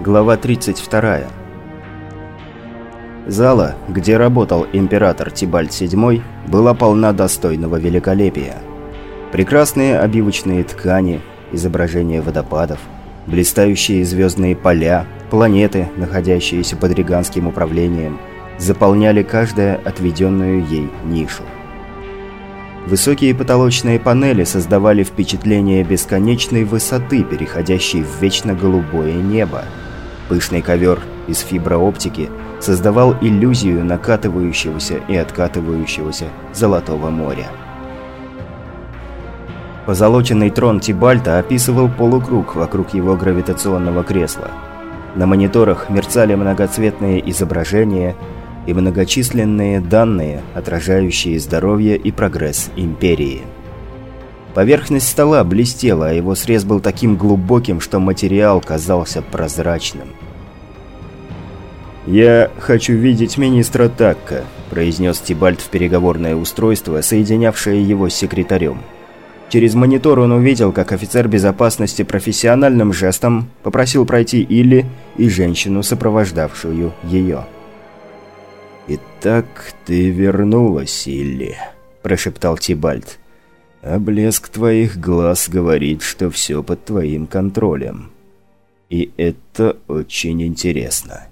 Глава 32. Зала, где работал император Тибальт VII, была полна достойного великолепия. Прекрасные обивочные ткани, изображения водопадов, блистающие звездные поля, планеты, находящиеся под риганским управлением, заполняли каждую отведенную ей нишу. Высокие потолочные панели создавали впечатление бесконечной высоты, переходящей в вечно голубое небо. Пышный ковер из фиброоптики создавал иллюзию накатывающегося и откатывающегося Золотого моря. Позолоченный трон Тибальта описывал полукруг вокруг его гравитационного кресла. На мониторах мерцали многоцветные изображения и многочисленные данные, отражающие здоровье и прогресс Империи. Поверхность стола блестела, а его срез был таким глубоким, что материал казался прозрачным. «Я хочу видеть министра Такка», – произнес Тибальт в переговорное устройство, соединявшее его с секретарем. Через монитор он увидел, как офицер безопасности профессиональным жестом попросил пройти Илли и женщину, сопровождавшую ее. «Итак, ты вернулась, Илли», – прошептал Тибальт. А блеск твоих глаз говорит, что все под твоим контролем. И это очень интересно.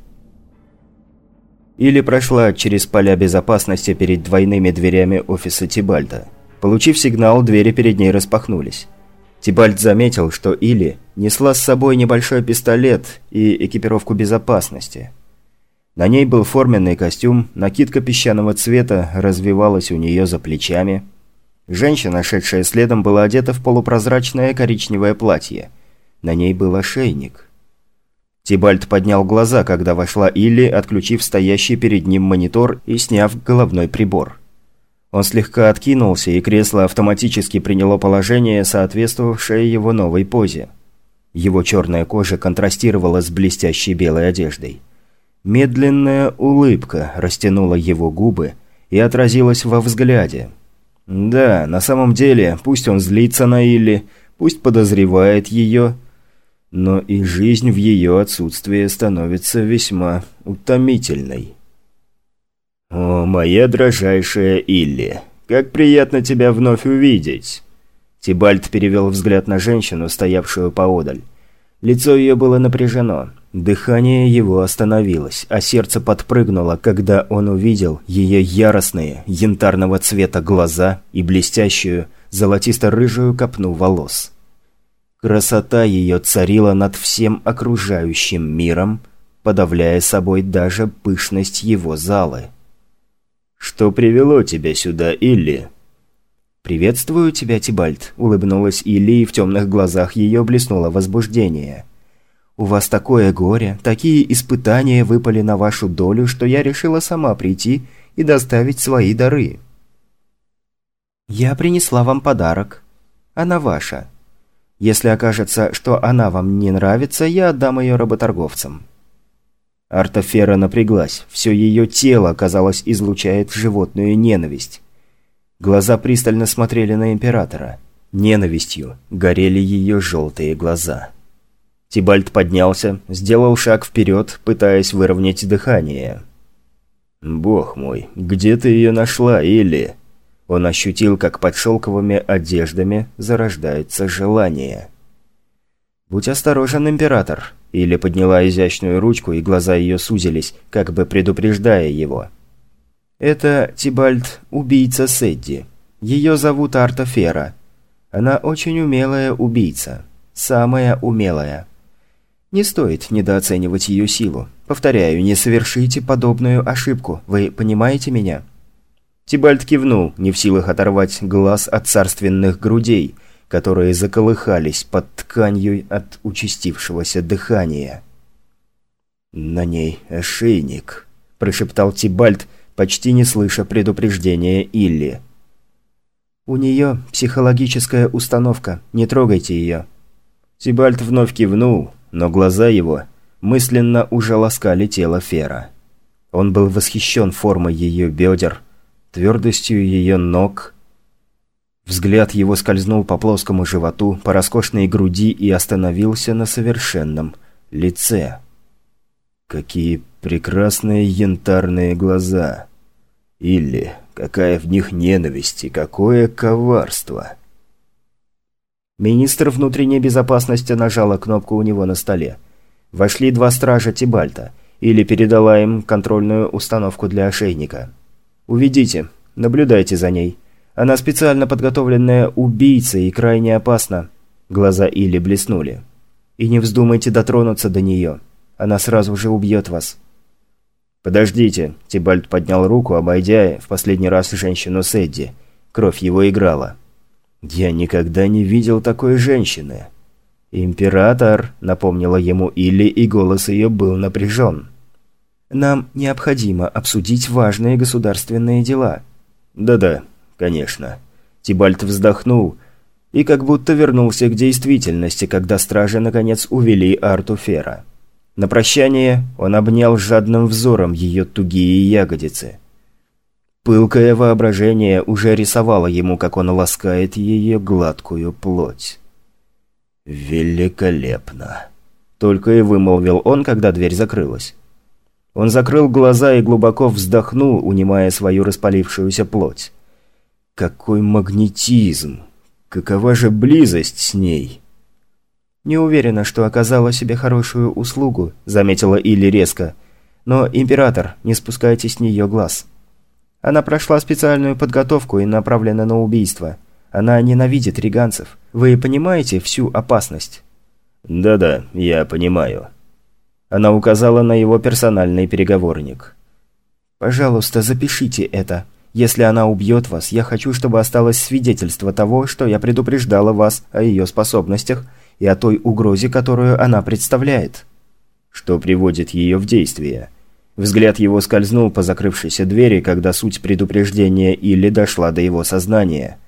Или прошла через поля безопасности перед двойными дверями офиса Тибальда. Получив сигнал, двери перед ней распахнулись. Тибальд заметил, что Или несла с собой небольшой пистолет и экипировку безопасности. На ней был форменный костюм, накидка песчаного цвета развивалась у нее за плечами – Женщина, шедшая следом, была одета в полупрозрачное коричневое платье. На ней был ошейник. Тибальт поднял глаза, когда вошла Илли, отключив стоящий перед ним монитор и сняв головной прибор. Он слегка откинулся, и кресло автоматически приняло положение, соответствовавшее его новой позе. Его черная кожа контрастировала с блестящей белой одеждой. Медленная улыбка растянула его губы и отразилась во взгляде – да, на самом деле, пусть он злится на Илли, пусть подозревает ее, но и жизнь в ее отсутствии становится весьма утомительной. «О, моя дрожайшая Илли, как приятно тебя вновь увидеть!» Тибальт перевел взгляд на женщину, стоявшую поодаль. Лицо ее было напряжено. Дыхание его остановилось, а сердце подпрыгнуло, когда он увидел ее яростные, янтарного цвета глаза и блестящую, золотисто-рыжую копну волос. Красота ее царила над всем окружающим миром, подавляя собой даже пышность его залы. «Что привело тебя сюда, Илли?» «Приветствую тебя, Тибальт», — улыбнулась Илли, и в темных глазах ее блеснуло возбуждение. У вас такое горе, такие испытания выпали на вашу долю, что я решила сама прийти и доставить свои дары. Я принесла вам подарок. Она ваша. Если окажется, что она вам не нравится, я отдам ее работорговцам». Артофера напряглась. Все ее тело, казалось, излучает животную ненависть. Глаза пристально смотрели на Императора. Ненавистью горели ее желтые глаза. Тибальт поднялся, сделал шаг вперед, пытаясь выровнять дыхание. «Бог мой, где ты ее нашла, или...» Он ощутил, как под шелковыми одеждами зарождается желание. «Будь осторожен, император!» Или подняла изящную ручку, и глаза ее сузились, как бы предупреждая его. «Это, Тибальт, убийца Сэдди. Ее зовут Арта Фера. Она очень умелая убийца. Самая умелая. Не стоит недооценивать ее силу. Повторяю, не совершите подобную ошибку. Вы понимаете меня?» Тибальт кивнул, не в силах оторвать глаз от царственных грудей, которые заколыхались под тканью от участившегося дыхания. «На ней ошейник», – прошептал Тибальт, почти не слыша предупреждения Илли. «У нее психологическая установка, не трогайте ее». Тибальт вновь кивнул, но глаза его мысленно уже ласкали тело Фера. Он был восхищен формой ее бедер, твердостью ее ног. Взгляд его скользнул по плоскому животу, по роскошной груди и остановился на совершенном лице. Какие прекрасные янтарные глаза. Или какая в них ненависть и какое коварство. Министр внутренней безопасности нажала кнопку у него на столе. Вошли два стража Тибальта. Или передала им контрольную установку для ошейника. «Уведите. Наблюдайте за ней. Она специально подготовленная убийца и крайне опасна». Глаза Или блеснули. «И не вздумайте дотронуться до нее. Она сразу же убьет вас». «Подождите», – Тибальт поднял руку, обойдя в последний раз женщину Сэдди. Кровь его играла. «Я никогда не видел такой женщины». «Император», – напомнила ему Илли, и голос ее был напряжен. «Нам необходимо обсудить важные государственные дела». «Да-да, конечно». Тибальт вздохнул и как будто вернулся к действительности, когда стражи наконец увели Арту Фера. На прощание он обнял жадным взором ее тугие ягодицы. Пылкое воображение уже рисовало ему, как он ласкает ее гладкую плоть. «Великолепно!» Только и вымолвил он, когда дверь закрылась. Он закрыл глаза и глубоко вздохнул, унимая свою распалившуюся плоть. «Какой магнетизм! Какова же близость с ней!» «Не уверена, что оказала себе хорошую услугу», – заметила Илли резко. «Но, император, не спускайте с нее глаз. Она прошла специальную подготовку и направлена на убийство. Она ненавидит риганцев. Вы понимаете всю опасность?» «Да-да, я понимаю». Она указала на его персональный переговорник. «Пожалуйста, запишите это. Если она убьет вас, я хочу, чтобы осталось свидетельство того, что я предупреждала вас о ее способностях и о той угрозе, которую она представляет. Что приводит ее в действие. Взгляд его скользнул по закрывшейся двери, когда суть предупреждения или дошла до его сознания.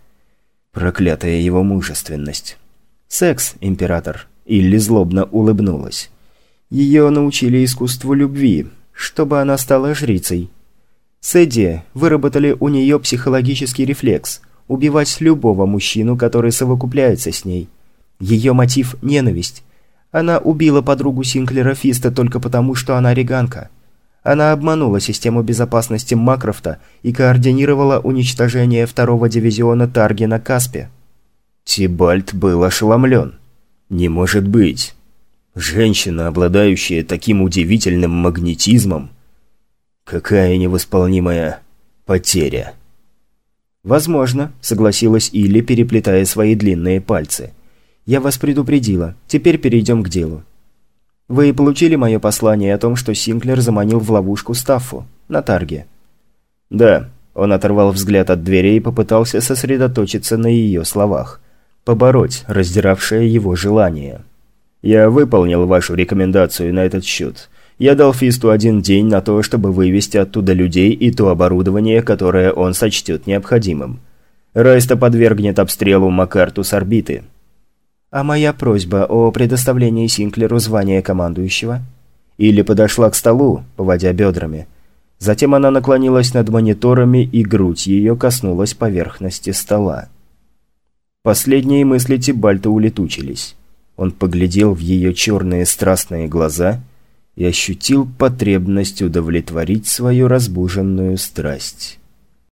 Проклятая его мужественность. «Секс, император», – Илли злобно улыбнулась. «Ее научили искусству любви, чтобы она стала жрицей. Сэдди выработали у нее психологический рефлекс – убивать любого мужчину, который совокупляется с ней – ее мотив – ненависть. Она убила подругу Синклера Фиста только потому, что она риганка. Она обманула систему безопасности Макрофта и координировала уничтожение второго дивизиона Тарги на Каспе. Тибальт был ошеломлен. «Не может быть! Женщина, обладающая таким удивительным магнетизмом! Какая невосполнимая потеря!» «Возможно», – согласилась Илли, переплетая свои длинные пальцы. Я вас предупредила. Теперь перейдем к делу. Вы получили мое послание о том, что Синклер заманил в ловушку Стаффу на Тарге? Да. Он оторвал взгляд от двери и попытался сосредоточиться на ее словах. Побороть раздиравшее его желание. Я выполнил вашу рекомендацию на этот счет. Я дал Фисту один день на то, чтобы вывести оттуда людей и то оборудование, которое он сочтет необходимым. Райста подвергнет обстрелу Макарту с орбиты. А моя просьба о предоставлении Синклеру звания командующего? Или подошла к столу, поводя бедрами. Затем она наклонилась над мониторами, и грудь ее коснулась поверхности стола. Последние мысли Тибальта улетучились. Он поглядел в ее черные страстные глаза и ощутил потребность удовлетворить свою разбуженную страсть.